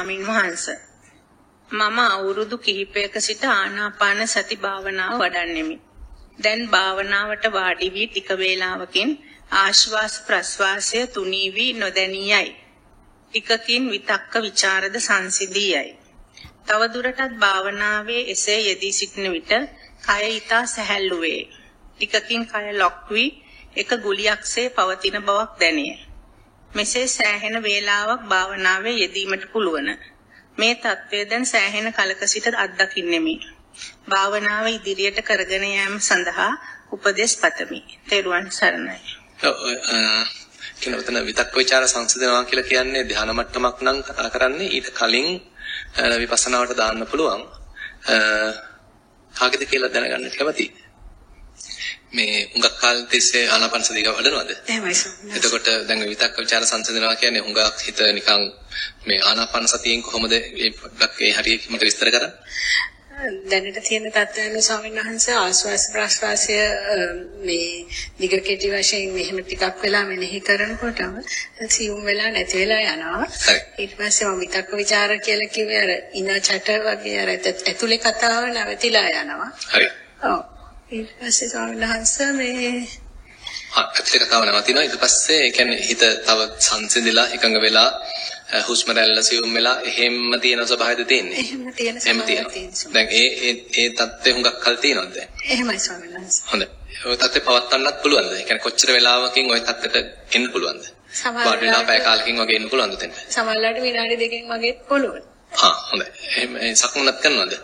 ස්වාමින් වහන්සේ මම අවුරුදු කිහිපයක සිට ආනාපාන සති භාවනාව වඩන්නෙමි. දැන් භාවනාවට වාඩි වී ටික වේලාවකින් ආශ්වාස ප්‍රශ්වාසය තුනී වී නොදැනියයි. ටිකකින් විතක්ක ਵਿਚාරද සංසිඳියයි. තව දුරටත් භාවනාවේ එසේ යෙදී සිටින විට කය ඊතා සැහැල්ලු වේ. ටිකකින් කය ලොක් වී එක ගුලියක්සේ පවතින බවක් දැනේ. මෙසේ සෑහෙන වේලාවක් භාවනාවේ යෙදීමට පුළුවන්. මේ தත්වය දැන් සෑහෙන කලක සිට අත්දකින්නෙමි. භාවනාව ඉදිරියට කරගෙන යාම සඳහා උපදෙස් පතමි. තෙරුවන් සරණයි. කිනවතන විතක්ක ਵਿਚාර සංසිඳනවා කියලා කියන්නේ ධානා මට්ටමක් නම් කතා කරන්නේ ඊට කලින් විපස්සනාවට දාන්න පුළුවන්. කාගෙද කියලා දැනගන්න කැමතියි. මේ හුඟක් කාල තිස්සේ ආනාපාන සතිය වඩනවද? එහෙමයි සම්මා. එතකොට දැන් විතක්ක ਵਿਚාර සංසිඳනවා කියන්නේ හුඟක් හිත නිකන් මේ ආනාපාන සතියෙන් කොහොමද ඒ හරියට මට විස්තර කරන්න? දැනට තියෙන තත්ත්වයන් ස්වාමීන් වහන්සේ ආස්වාස් ප්‍රස්වාසය මේ දිග කෙටි වශයෙන් මෙහෙම ටිකක් වෙලා මෙනෙහි කරනකොටම සියුම් වෙලා නැති වෙලා යනවා ඊට පස්සේ මම විතක්ක ਵਿਚාර කියලා කිව්වේ අර ඉන චට වගේ අර ඇතුලේ කතාව නැවතිලා යනවා හරි ඔව් ඊට පස්සේ ස්වාමීන් වහන්සේ මේ අක්කටේ කතාව නවතිනවා. ඊට පස්සේ ඒ කියන්නේ හිත තව සංසිඳිලා එකඟ වෙලා හුස්ම රැල්ල සියුම් වෙලා එහෙම්ම තියෙන ස්වභාවයද තියෙන්නේ? එහෙම තියෙන ස්වභාවයක් දැන් ඒ ඒ ඒ தත්ත්වෙ හුඟක් කල් තියෙනවද දැන්? එහෙමයි ස්වාමීන් වහන්සේ. හොඳයි. ඔය தත්ත්වෙ පවත්වන්නත් පුළුවන්ද? ඒ කියන්නේ කොච්චර වෙලාවකින් ওই தත්ත්වෙට එන්න පුළුවන්ද? සමහර වෙලාවට පැය කාලකින් වගේ එන්න පුළුවන්ද දැන් සමහර වෙලාවට විනාඩි දෙකකින් වගේ පුළුවන්. හා හොඳයි. එහෙම සක්මනත් කරනවද?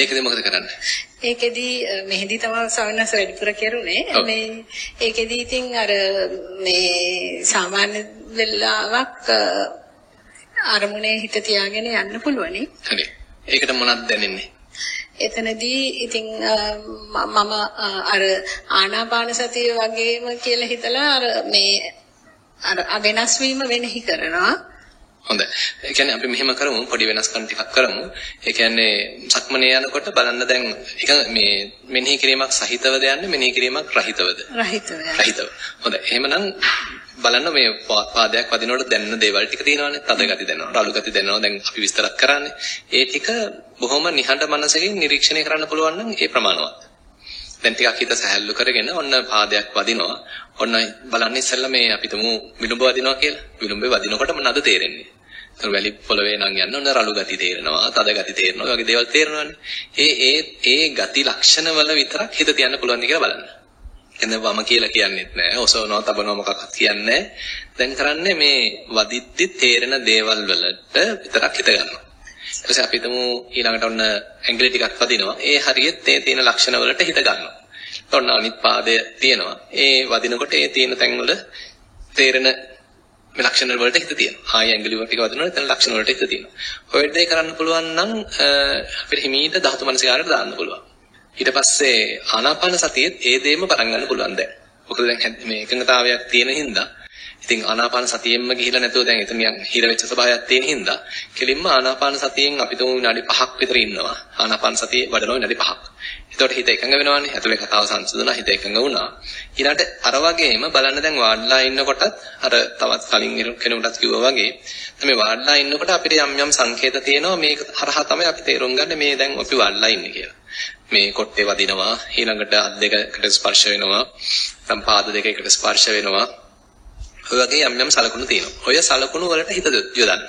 ඒකද මොකද කරන්නේ? ඒකෙදි මෙහෙදි තමයි සවනස් වැඩිපුර කරුනේ. මේ ඒකෙදි ඉතින් අර මේ සාමාන්‍ය වෙලාවක් අරමුණේ හිත තියාගෙන යන්න පුළුවනි. හරි. ඒකට මොනවද දැනෙන්නේ? එතනදී ඉතින් මම අර ආනාපාන සතිය වගේම කියලා හිතලා අර මේ අර වෙනස් වීම වෙනෙහි කරනවා. හොඳයි. ඒ කියන්නේ අපි මෙහෙම කරමු පොඩි වෙනස්කම් ටිකක් කරමු. ඒ කියන්නේ සක්මනේ යනකොට බලන්න දැන් එක මේ මෙනෙහි කිරීමක් සහිතවද යන්නේ මෙනෙහි කිරීමක් රහිතවද? රහිතව. රහිතව. හොඳයි. එහෙමනම් බලන්න මේ පාදයක් වදිනකොට දැනෙන දේවල් ටික තියෙනවානේ. තද ගති දැනෙනවා, රළු ගති දැනෙනවා. දැන් අපි විස්තරත් කරන්නේ. ඒ ටික බොහොම නිහඬ මනසකින් නිරීක්ෂණය කරන්න පුළුවන් නම් ඒ ප්‍රමාණවත්. දැන් ටිකක් හිත සැහැල්ලු කරගෙන ඔන්න පාදයක් වදිනවා. ඔන්න බලන්න ඉස්සෙල්ලා මේ අපි තුමු විලුඹ වදිනවා කියලා. විලුඹේ වදිනකොට මොනවද තේරෙන්නේ? ඒතර වැලි පොළවේ නම් යන්න ඔන්න රළු ගති තේරෙනවා, තද ගති තේරෙනවා. වගේ දේවල් තේරෙනවානේ. ඒ ඒ ඒ ගති ලක්ෂණ වල විතරක් හිත තියන්න පුළුවන්ද කියලා බලන්න. එතන වම කියලා කියන්නේත් නැහැ. ඔසවනවා, තබනවා මොකක්වත් කියන්නේ දැන් කරන්නේ මේ වදිද්දි තේරෙන දේවල් වලට විතරක් හිත ගන්නවා. ඊට පස්සේ අපි හිතමු ඊළඟට ඔන්න ඇඟිලි ටිකක් වදිනවා. ඒ හරියට ඒ තියෙන ලක්ෂණ වලට හිත ගන්නවා. ඔන්න අනිත් පාදය තියෙනවා. ඒ වදිනකොට ඒ තියෙන තැන් වල තේරෙන මේ ලක්ෂණ වලට හිත තියෙනවා. ආයෙ ඇඟිලි ටික වදිනකොට එතන ලක්ෂණ වලට හිත තියෙනවා. ඔය දේ කරන්න පුළුවන් නම් අපිට හිමීට ධාතු මනසිකාරයට දාන්න පුළුවන්. ඊට පස්සේ ආනාපාන සතියෙත් ඒ දේම පටන් ගන්න පුළුවන් දැන්. මොකද දැන් මේ එකඟතාවයක් තියෙන හින්දා ඉතින් ආනාපාන සතියෙන්ම ගිහිලා නැතුව දැන් එතන හිර වෙච්ච ස්වභාවයක් තියෙන හින්දා කෙලින්ම ආනාපාන සතියෙන් අපි තුමු විනාඩි 5ක් විතර ඉන්නවා. ආනාපාන සතිය වඩනවා විනාඩි 5ක්. එතකොට හිත එකඟ වෙනවානේ. ඇතුලේ කතාව සංසිඳුණා හිත එකඟ වුණා. ඊළඟට අර වගේම බලන්න දැන් වාඩිලා ඉන්නකොටත් අර තවත් කලින් කෙනෙකුටත් කිව්වා වගේ මේ වාඩිලා ඉන්නකොට අපිට යම් යම් සංකේත තියෙනවා මේක හරහා තමයි අපි තේරුම් ගන්න මේ දැන් අපි වාඩිලා ඉන්නේ කියලා. මේ කොට්ටේ වදිනවා ඊළඟට අත් දෙකකට ස්පර්ශ වෙනවා නැත්නම් පාද දෙකකට ස්පර්ශ වෙනවා ඔය වගේ යම් යම් සලකුණු තියෙනවා ඔය සලකුණු වලට හිත යොදන්න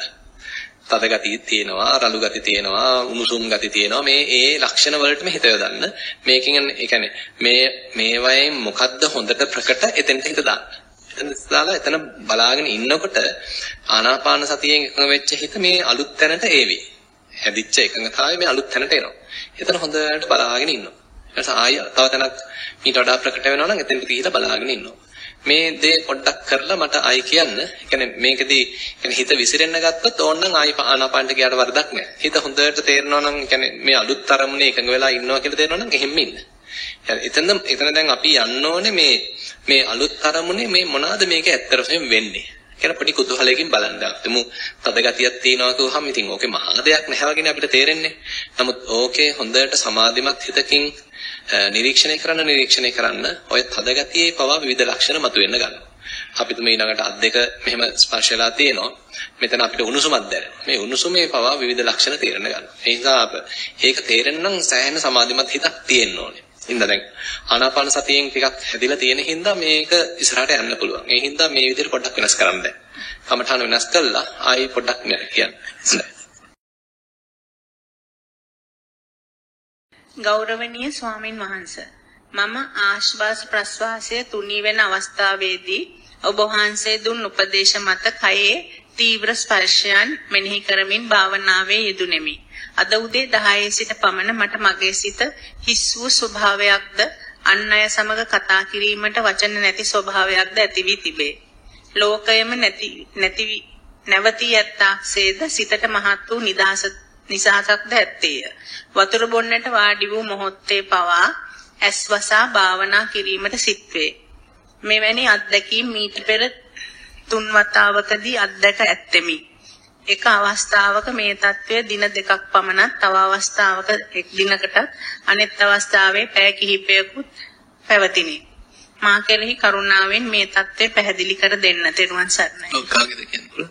තද ගති තියෙනවා රළු ගති තියෙනවා උණුසුම් ගති තියෙනවා. මේ ඒ ලක්ෂණ වලටම හිත යොදන්න. මේකෙන් ඒ කියන්නේ මේ මේ වයින් මොකද්ද හොඳට ප්‍රකට එතෙන්ට හිත දාන්න. එතන දාලා එතන බලාගෙන ඉන්නකොට ආනාපාන සතියෙන් එකඟ වෙච්ච හිත මේ අලුත් තැනට ඒවි හැදිච්ච එකඟතාවය මේ අලුත් තැනට එනවා. එතන හොඳට බලාගෙන ඉන්නවා. ඊට ආය තව තැනක් ඊට වඩා ප්‍රකට වෙනවා නම් එතෙන්ට ගිහිල්ලා බලාගෙන ඉන්නවා. මේ දේ පොඩ්ඩක් කරලා මට ආයි කියන්න. ඒ කියන්නේ මේකදී කියන්නේ හිත විසිරෙන්න ගත්තොත් ඕනනම් ආයි ආනාපානට ගියාට වරදක් නැහැ. හිත හොඳට තේරෙනවා නම් කියන්නේ මේ අලුත් තරමුනේ එකඟ වෙලා ඉන්නවා කියලා තේරෙනවා නම් එහෙම ඉන්න. එතන එතන දැන් අපි යන්න ඕනේ මේ මේ අලුත් තරමුනේ මේ මොනවාද මේක ඇත්තටම වෙන්නේ. කියලා පොඩි කුතුහලයකින් බලන්න. අපිටම තද ගතියක් තියනවා කිව්වහම ඉතින් ඕකේ මහා දෙයක් නැහැ වගේනේ අපිට තේරෙන්නේ. නමුත් ඕකේ හොඳට සමාධිමත් හිතකින් නිරීක්ෂණය කරන්න නිරීක්ෂණය කරන්න ඔය තද ගතියේ පවා විවිධ ලක්ෂණ මතුවෙන්න ගන්නවා. අපි තුමේ ඊළඟට අත් දෙක මෙහෙම ස්පර්ශලා තියෙනවා. මෙතන අපිට උණුසුමක් දැනෙනවා. මේ උණුසුමේ පවා විවිධ ලක්ෂණ තේරෙන්න ගන්නවා. ඒ නිසා ඒක තේරෙන්න නම් සෑහෙන සමාධිමත් හිතක් තියෙන්න ඕනේ. හින්දා දැන් ආනාපාන සතියෙන් ටිකක් හැදිලා තියෙන හින්දා මේක ඉස්සරහට යන්න පුළුවන්. ඒ හින්දා මේ විදිහට පොඩ්ඩක් වෙනස් කරන්න බෑ. කමඨාන වෙනස් කළා ආයි පොඩ්ඩක් නෑ කියන්නේ. ගෞරවනීය ස්වාමින් වහන්සේ මම ආශ්වාස ප්‍රශ්වාසය තුනී වෙන අවස්ථාවේදී ඔබ වහන්සේ දුන් උපදේශ මත කයේ තීව්‍ර ස්පර්ශයන් මෙනෙහි කරමින් භාවනාවේ යෙදුණෙමි. අද උදේ 10 සිට පමණ මට මගේ සිත හිස් වූ ස්වභාවයක්ද අන් අය සමග කතා කිරීමට වචන නැති ස්වභාවයක්ද ඇති වී තිබේ. ලෝකයම නැති නැති නැවතී ඇත්තාක්සේද සිතට මහත් වූ නිදහස නිසහසක්ද ඇත්තේය. වතුර බොන්නට වාඩි වූ මොහොතේ පවා ඇස්වසා භාවනා කිරීමට සිත්වේ. මෙවැනි අත්දැකීම් මීට පෙර තුන් වතාවකදී අත්දැක ඇත්තෙමි. එක අවස්ථාවක මේ తත්වය දින දෙකක් පමණක් තව අවස්ථාවක එක් දිනකටත් අනෙත් අවස්ථාවේ පැය කිහිපයකුත් පැවතිනි. මා කෙරෙහි කරුණාවෙන් මේ தත්ත්වය පැහැදිලි කර දෙන්න. තෙරුවන් සරණයි. ඔව් කාගෙද කියන්නේ?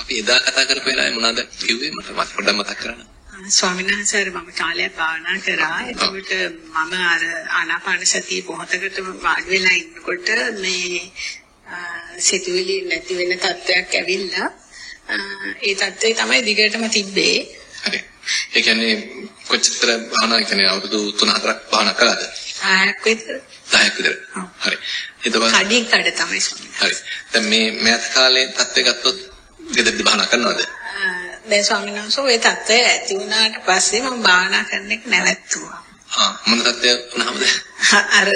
අපි එදා කතා කරපු වෙලාවේ මොනවද කිව්වේ මට පොඩ්ඩක් මතක් කරන්න. ස්වාමීන් වහන්සේ මම කාලයක් භාවනා කරා. එතකොට මම අර ආනාපාන සතිය පොහතකට වාඩි වෙලා ඉන්නකොට මේ සිතුවිලි නැති වෙන තත්වයක් ඇවිල්ලා ඒ තත්ත්වය තමයි දිගටම තිබ්බේ. හරි. ඒ කියන්නේ කොච්චර භාවනා කියන්නේ අවුරුදු 3-4ක් භාවනා කළාද? 10ක් විතර. 10ක් විතර. හරි. එතකොට කඩින් කඩ තමයි ස්වාමීන් හරි. දැන් මේ මෑත කාලේ තත්ත්වය ගත්තොත් ගෙදරදී භාවනා කරනවද? දැන් ස්වාමීන් වහන්සේ ওই තත්ත්වය ඇති වුණාට පස්සේ මම භාවනා කරන එක නැවැත්තුවා. ආ මොන තත්ත්වය වුණාමද? අර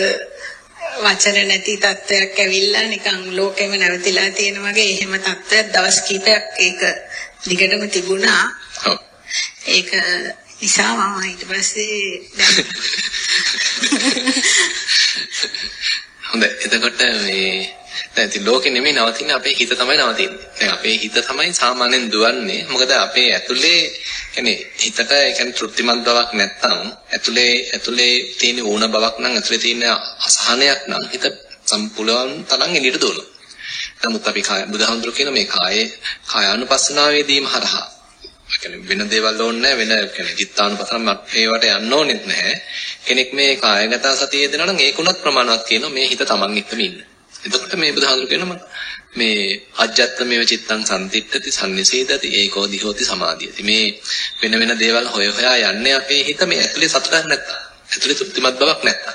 වචන නැති තත්ත්වයක් ඇවිල්ලා නිකන් ලෝකෙම නැවතිලා තියෙන වගේ එහෙම තත්ත්වයක් දවස් කිහිපයක් ඒක දිගටම තිබුණා. ඒක නිසා මම ඊට පස්සේ හොඳයි. එතකොට මේ දැන් ඉතින් ලෝකෙ නෙමෙයි නවතින්නේ අපේ හිත තමයි නවතින්නේ. දැන් අපේ හිත තමයි සාමාන්‍යයෙන් දුවන්නේ. මොකද අපේ ඇතුලේ කියන්නේ හිතට ඒ කියන්නේ තෘප්තිමත් බවක් නැත්නම් ඇතුලේ ඇතුලේ තියෙන ඕන බවක් නම් ඇතුලේ තියෙන අසහනයක් නම් හිත සම්පූර්ණ තරම් එළියට දුවනවා. නමුත් අපි බුදුහාමුදුරු කියන මේ කායේ කායානුපස්සනාවේදීම හරහා කියන්නේ වෙන දේවල් ඕනේ වෙන කියන්නේ චිත්තානුපස්සන ඒවට යන්න ඕනෙත් නැහැ. කෙනෙක් මේ කායගත සතියේ දෙනවා නම් ඒකුණත් ප්‍රමාණවත් කියනවා මේ හිත තමන් එක්කම ඉන්න. එතකොට මේ බුදුහාමුදුරු කියනවා මේ අජ්ජත්මේව චිත්තං සම්තිත්තති sanniseedati ඒකෝ දිහෝති සමාධියති. මේ වෙන වෙන දේවල් හොය හොයා යන්නේ අපේ හිත මේ ඇතුලේ සතුටක් නැත්තම් ඇතුලේ තෘප්තිමත් බවක් නැත්තම්.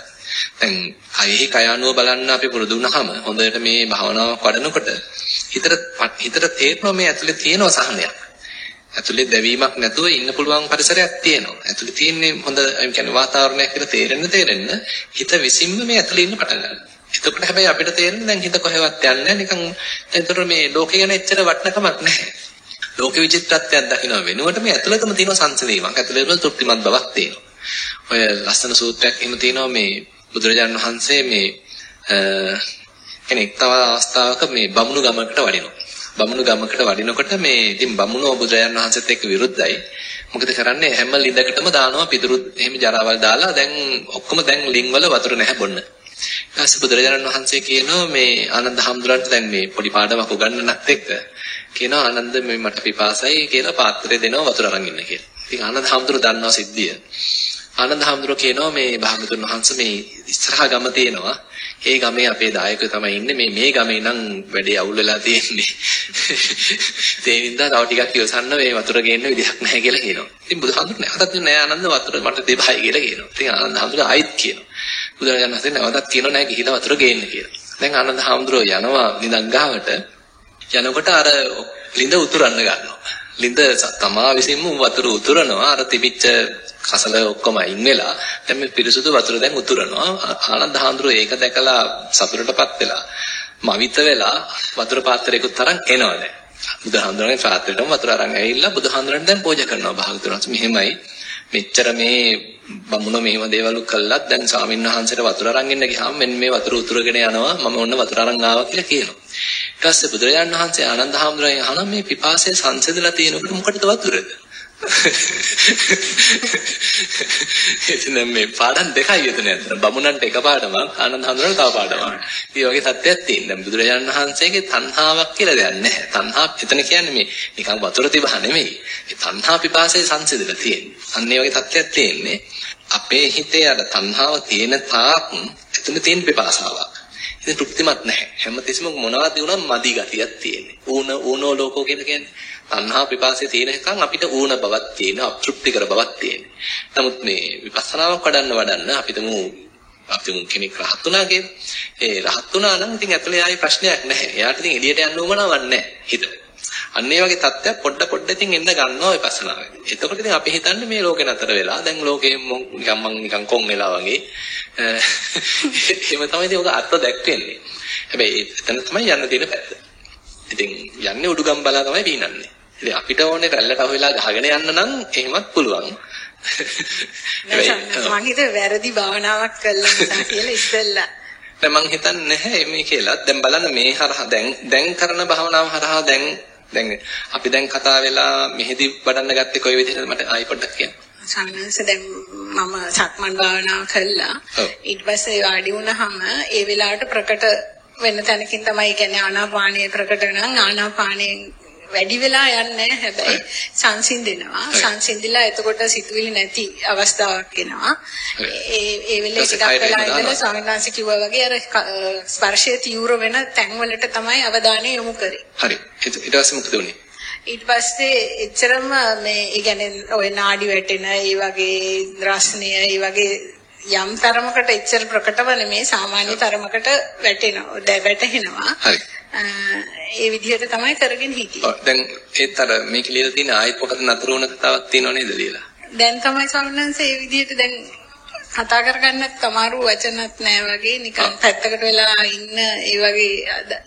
දැන් කයෙහි කයානුව බලන්න අපි පුරුදු වුණාම හොඳට මේ භාවනාව වඩනකොට හිතට හිතට තේරෙනවා මේ ඇතුලේ තියෙන සහනයක් ඇතුලේ දැවීමක් නැතුව ඉන්න පුළුවන් පරිසරයක් තියෙනවා. ඇතුලේ තියෙන්නේ හොඳ ඒ කියන්නේ වාතාවරණයක් කියලා තේරෙන්න තේරෙන්න හිත විසින්ම මේ ඇතුලේ ඉන්න පටන් ගන්නවා. එතකොට හැබැයි අපිට තේරෙන්නේ දැන් හිත කොහෙවත් යන්නේ නිකන් එතකොට මේ ලෝකේ ගැන එච්චර වටිනකමක් නැහැ. ලෝක විචිත්‍රත්වයක් දකින්න වෙනුවට මේ ඇතුළතම තියෙන සංසිඳීමක් ඇතුළතම තෘප්තිමත් බවක් තියෙනවා. ඔය ලස්සන සූත්‍රයක් එහෙම තියෙනවා මේ බුදුරජාණන් වහන්සේ මේ කෙනෙක් තව අවස්ථාවක මේ බමුණු ගමකට වඩිනවා. බමුණු ගමකට වඩිනකොට මේ ඉතින් බමුණෝ බුදුරජාණන් වහන්සේත් එක්ක විරුද්ධයි. මොකද කරන්නේ හැම ලිඳකටම දානවා පිදුරු එහෙම ජරාවල් දාලා දැන් ඔක්කොම දැන් ලිං වල වතුර නැහැ බොන්න. ඊපස්සේ බුදුරජාණන් වහන්සේ කියනවා මේ ආනන්ද හැඳුරන්ට දැන් මේ පොඩි පාඩමක් උගන්වන්නත් එක්ක කියනවා ආනන්ද මේ මට පිපාසයි කියලා පාත්‍රය දෙනවා වතුර අරන් ඉන්න කියලා. ඉතින් ආනන්ද හැඳුර දන්නවා සිද්ධිය. ආනන්ද හැඳුර කියනවා මේ භාගතුන් වහන්සේ මේ ඉස්සරහා ගම තියෙනවා. ඒ ගමේ අපේ දායකයෝ තමයි ඉන්නේ මේ මේ ගමේ නම් වැඩේ අවුල් වෙලා තියෙන්නේ. ඒ හින්දා තව ටිකක් ඉවසන්න මේ වතුර ගේන්න විදිහක් නැහැ කියලා කියනවා. ඉතින් බුදුහාමුදුරුවෝ නැවතත් නෑ ආනන්ද වතුර මට දෙපයි කියලා කියනවා. ඉතින් ආනන්ද හැඳුර ආයිත් කියනවා. බුදුරජාණන් වහන්සේ නැවතත් කියනවා නෑ ගිහිලා වතුර ගේන්න කියලා. දැන් ආනන්ද හාමුදුරුවෝ යනවා නිදන් ගාවට යනකොට අර ලිඳ උතුරන්න ගන්නවා. ලිඳ තමා විසින්ම වතුර උතුරනවා. අර තිබිච්ච කසල ඔක්කොම අයින් වෙලා දැන් මේ පිරිසුදු වතුර දැන් උතුරනවා. ආනන්ද හාමුදුරුවෝ ඒක දැකලා සතුටටපත් වෙලා මවිත වෙලා වතුර පාත්‍රයකට තරම් එනවා දැන්. බුදුහාමුදුරන්ගේ පාත්‍රයටම වතුර අරන් ඇවිල්ලා බුදුහාමුදුරන් දැන් පූජා කරනවා භාගතුන් වහන්සේ. මෙහෙමයි. මෙච්චර මේ බමුණ මෙහෙම දේවල් කළත් දැන් ස්වාමීන් වහන්සේට වතුර අරන් ඉන්න ගියාම මෙන්න මේ වතුර උතුරගෙන යනවා මම ඔන්න වතුර අරන් ආවා කියලා කියනවා. ඊට පස්සේ බුදුරජාණන් වහන්සේ ආනන්ද හාමුදුරුවෝ අහනවා මේ පිපාසය සංසිඳලා තියෙනකොට මොකටද වතුරද? එතන මේ පාඩම් දෙකයි එතන ඇත්තට. බමුණන්ට එක පාඩමක්, ආනන්ද හඳුනන තව පාඩමක්. ඒ වගේ තත්ත්වයක් තියෙනවා. දැන් බුදුරජාණන් වහන්සේගේ තණ්හාවක් කියලා දෙයක් නැහැ. තණ්හා එතන කියන්නේ මේ නිකන් වතුර තිබහ නෙමෙයි. ඒ තණ්හා පිපාසයේ සංසිඳලා තියෙන්නේ. අන්න ඒ වගේ තත්ත්වයක් තියෙන්නේ. අපේ හිතේ අර තණ්හාව තියෙන තාක් එතන තියෙන පිපාසාවක්. ඉතින් තෘප්තිමත් නැහැ. හැමතිස්සෙම මොනවද වුණත් මදි ගතියක් තියෙන්නේ. ඌන ඌනෝ ලෝකෝ කියලා කියන්නේ තණ්හා පිපාසය තියෙන එකන් අපිට ඌන බවක් තියෙන අප්‍තෘප්තිකර බවක් තියෙන. නමුත් මේ විපස්සනාවක් වඩන්න වඩන්න අපිට මු අපිට කෙනෙක් රහත් වුණා කියලා. ඒ රහත් වුණා නම් ඉතින් ඇතුලේ ආයේ ප්‍රශ්නයක් නැහැ. එයාට ඉතින් එළියට යන්න උවමනාවක් නැහැ හිත. අන්න ඒ වගේ තත්ත්වයක් පොඩ පොඩ ඉතින් එන්න ගන්නවා විපස්සනාවෙන්. එතකොට ඉතින් අපි හිතන්නේ මේ ලෝකේ නතර වෙලා දැන් ලෝකේ නිකන් මං නිකන් කොන් වෙලා වගේ. එහෙම තමයි ඉතින් ඔක අර්ථ දැක්වෙන්නේ. හැබැයි එතන තමයි යන්න තියෙන පැත්ත. ඉතින් යන්නේ උඩුගම් බලා තමයි පීනන්නේ. ඉතින් අපිට ඕනේ රැල්ලට අහු වෙලා ගහගෙන යන්න නම් එහෙමත් පුළුවන්. මම හිතුවේ වැරදි භාවනාවක් කළා නිසා කියලා ඉස්සෙල්ලා. දැන් මං හිතන්නේ නැහැ මේ කියලා. දැන් බලන්න මේ හරහා දැන් දැන් කරන භාවනාව හරහා දැන් දැන් අපි දැන් කතා වෙලා මෙහෙදි වඩන්න ගත්තේ කොයි විදිහටද මට ආයි පොඩ්ඩක් කියන්න. සංඝස දැන් මම සක්මන් භාවනාව කළා. ඊට පස්සේ වාඩි වුණාම ඒ වෙලාවට ප්‍රකට වෙන තැනකින් තමයි කියන්නේ ආනාපානය ප්‍රකට නම් ආනාපානයෙන් වැඩි වෙලා යන්නේ හැබැයි සංසිඳෙනවා. සංසිඳිලා එතකොට සිතුවිලි නැති අවස්ථාවක් එනවා. ඒ ඒ වෙලේ ටිකක් වෙලා ඉඳලා වහන්සේ කිව්වා වගේ අර ස්පර්ශයේ තීව්‍ර වෙන තැන්වලට තමයි අවධානය යොමු කරේ. හරි. ඊට පස්සේ මොකද උනේ ඊට පස්සේ එච්චරම මේ ඒ කියන්නේ ඔය නාඩි වැටෙන ඒ වගේ රස්නය ඒ වගේ යම් තරමකට එච්චර ප්‍රකටව නෙමේ සාමාන්‍ය තරමකට වැටෙනවා වැටෙනවා හරි ඒ විදිහට තමයි කරගෙන හිටියේ. දැන් ඒත් අර මේක ලියලා තියෙන ආයෙත් මොකද නතර වුණ කතාවක් තියෙනව නේද ලියලා? දැන් තමයි ස්වාමීන් ඒ විදිහට දැන් කතා කරගන්නත් කමාරු වචනත් නෑ වගේ නිකන් පැත්තකට වෙලා ඉන්න ඒ වගේ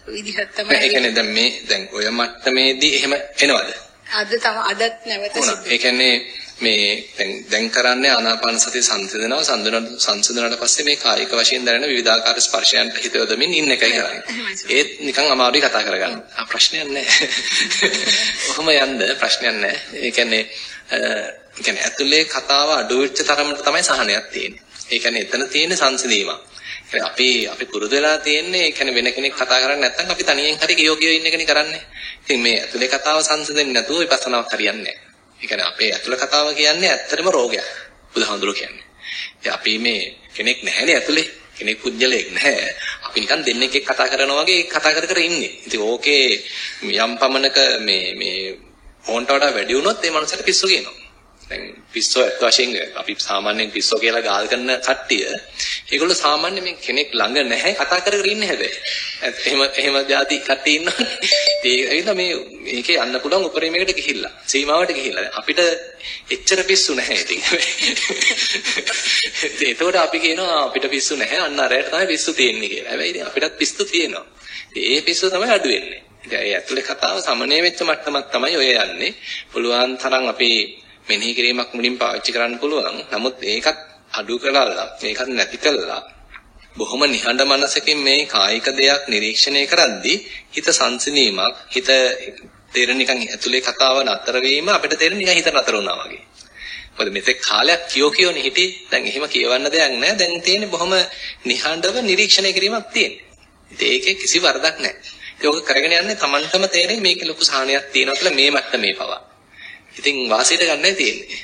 විදිහක් තමයි. ඒ කියන්නේ දැන් මේ දැන් ඔය මට්ටමේදී එහෙම එනවද? අද තම අදත් නැවත සිද්ධ. ඒ කියන්නේ මේ දැන් දැන් කරන්නේ ආනාපාන සතිය සංසිඳනවා සංසිඳන සංසිඳනට පස්සේ මේ කායික වශයෙන් දැනෙන විවිධාකාර ස්පර්ශයන්ට හිත යොදමින් ඉන්න එකයි කරන්නේ. ඒත් නිකන් අමාරුයි කතා කරගන්න. ආ ප්‍රශ්නයක් නැහැ. කොහොම යන්න ප්‍රශ්නයක් නැහැ. ඒ කියන්නේ ඒ කියන්නේ ඇතුලේ කතාව අඩු වෙච්ච තරමට තමයි සහනයක් තියෙන්නේ. ඒ කියන්නේ එතන තියෙන සංසිඳීමක්. අපි අපි පුරුදු වෙලා තියෙන්නේ ඒ කියන්නේ වෙන කෙනෙක් කතා කරන්නේ නැත්නම් අපි තනියෙන් හරි කියෝකියෝ ඉන්න එකනේ කරන්නේ. ඉතින් මේ ඇතුලේ කතාව සංසිඳෙන්නේ නැතුව විපස්සනාවක් හරියන්නේ නැහැ. ඒ කියන්නේ අපේ ඇතුළ කතාව කියන්නේ ඇත්තටම රෝගයක්. බුදුහාමුදුරුවෝ කියන්නේ. ඉතින් අපි මේ කෙනෙක් නැහැනේ ඇතුලේ. කෙනෙක් පුජ්‍යලයක් නැහැ. අපි නිකන් දෙන්නෙක් එක්ක කතා කරනවා වගේ කතා කර කර ඉන්නේ. ඉතින් ඕකේ යම් පමණක මේ මේ ඕන්ට වඩා වැඩි වුණොත් ඒ මනුස්සයාට පිස්සු කියනවා. දැන් පිස්සෝ ඇත්ත වශයෙන් අපි සාමාන්‍යයෙන් පිස්සෝ කියලා ගාල් කරන කට්ටිය ඒගොල්ලෝ සාමාන්‍ය මේ කෙනෙක් ළඟ නැහැ කතා කර කර ඉන්නේ හැබැයි. එහෙම එහෙම જાති කට්ටිය ඉන්නවනේ. ඒ ඇවිල්ලා මේ මේකේ යන්න පුළුවන් උපරිමයකට ගිහිල්ලා සීමාවට ගිහිල්ලා අපිට එච්චර පිස්සු නැහැ ඉතින්. ඒතකොට අපි කියනවා අපිට පිස්සු නැහැ අන්න අරයට තමයි පිස්සු තියෙන්නේ කියලා. හැබැයි ඉතින් අපිටත් පිස්සු තියෙනවා. ඒ පිස්සු තමයි අඩු වෙන්නේ. ඉතින් ඒ ඇතුලේ කතාව සමනය වෙච්ච මට්ටමක් තමයි ඔය යන්නේ. පුළුවන් තරම් අපි මෙනෙහි කිරීමක් මුලින් පාවිච්චි කරන්න පුළුවන්. නමුත් ඒකත් අඩු කරලා මේකත් නැති කළා බොහොම නිහඬ මනසකින් මේ කායික දෙයක් නිරීක්ෂණය කරද්දී හිත සංසිනීමක් හිත තේරෙන නිකන් ඇතුලේ කතාව නතර වීම අපිට තේරෙන නිකන් හිත නතර වුණා වගේ. මොකද මෙතෙක් කාලයක් කියෝ කියෝනේ හිටියේ. දැන් එහෙම කියවන්න දෙයක් නැහැ. දැන් තියෙන්නේ බොහොම නිහඬව නිරීක්ෂණය කිරීමක් තියෙන්නේ. ඉතින් ඒකේ කිසි වරදක් නැහැ. ඒක කරගෙන යන්නේ Tamanටම තේරෙයි මේකේ ලොකු සාහනයක් තියෙනවා කියලා මේ මට්ටමේ පවා. ඉතින් වාසියට ගන්නයි තියෙන්නේ.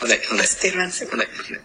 හොඳයි හොඳයි.